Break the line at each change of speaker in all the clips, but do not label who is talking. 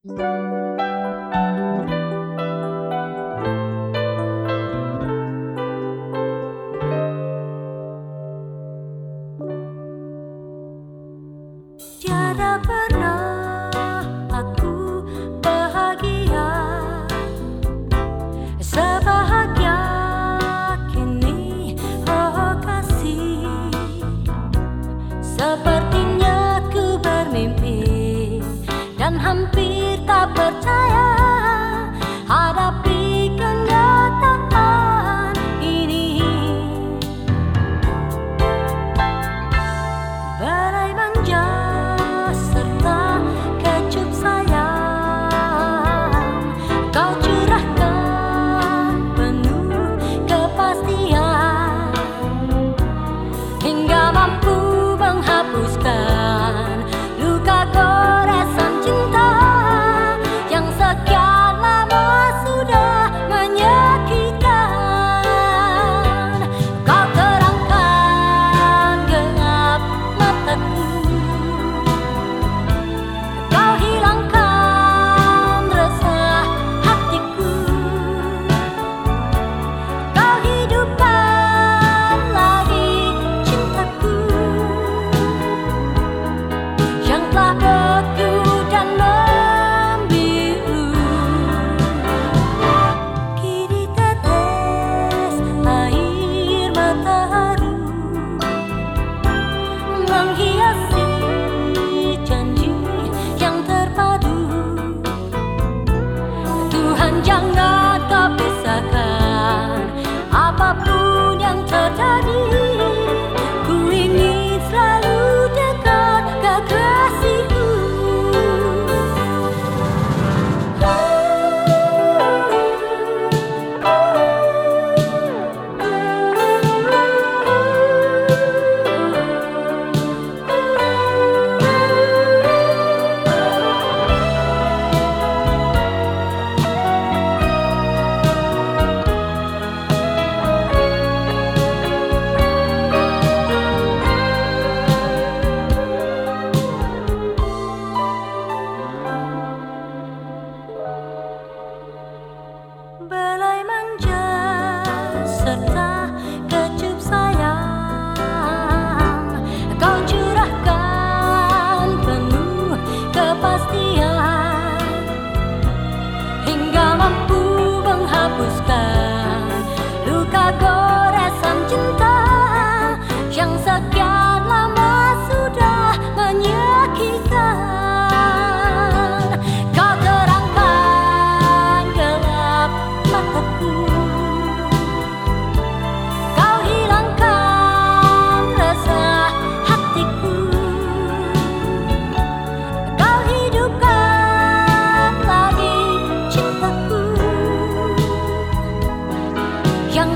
Tiada pernah aku bahagia. Sebahagia kini oh kasih. Sepertinya ku bermimpi Dan hampir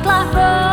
black road.